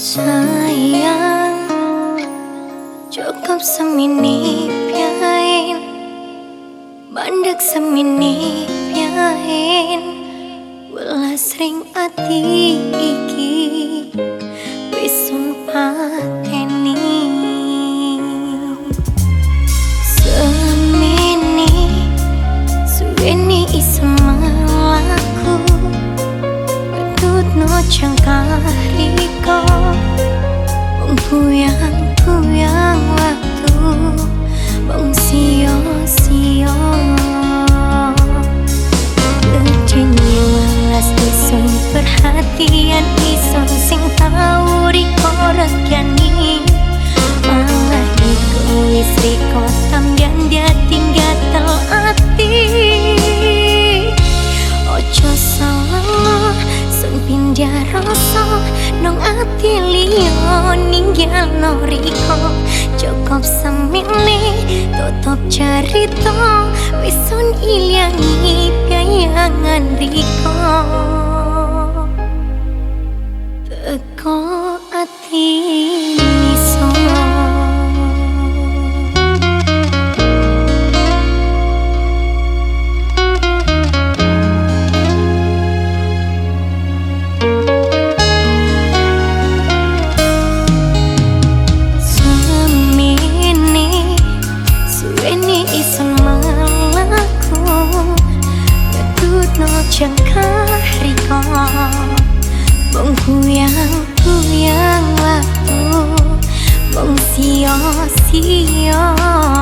Sayang Cukup semini piain. Bandek semini piain. Welas ring ati iki Wisun pateni yano riko cukup semili tutup cerita wisun ilangi kayangan riko. 고향 고향 와도 몽시여 시여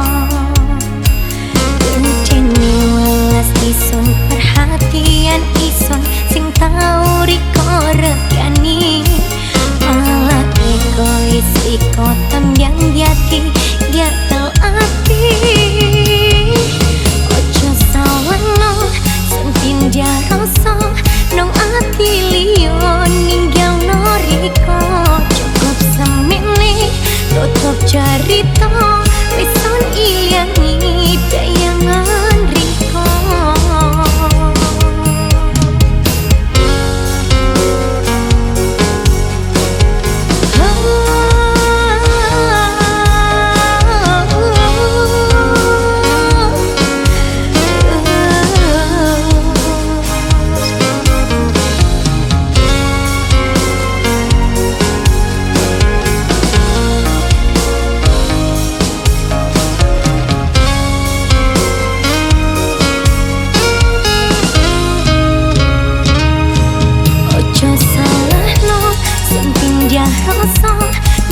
rõ gió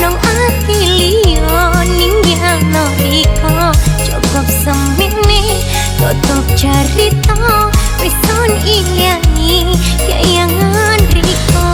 nông át thì lý do nín dia lo iko cukup semini tutup cerita wison ilangi kayangan riko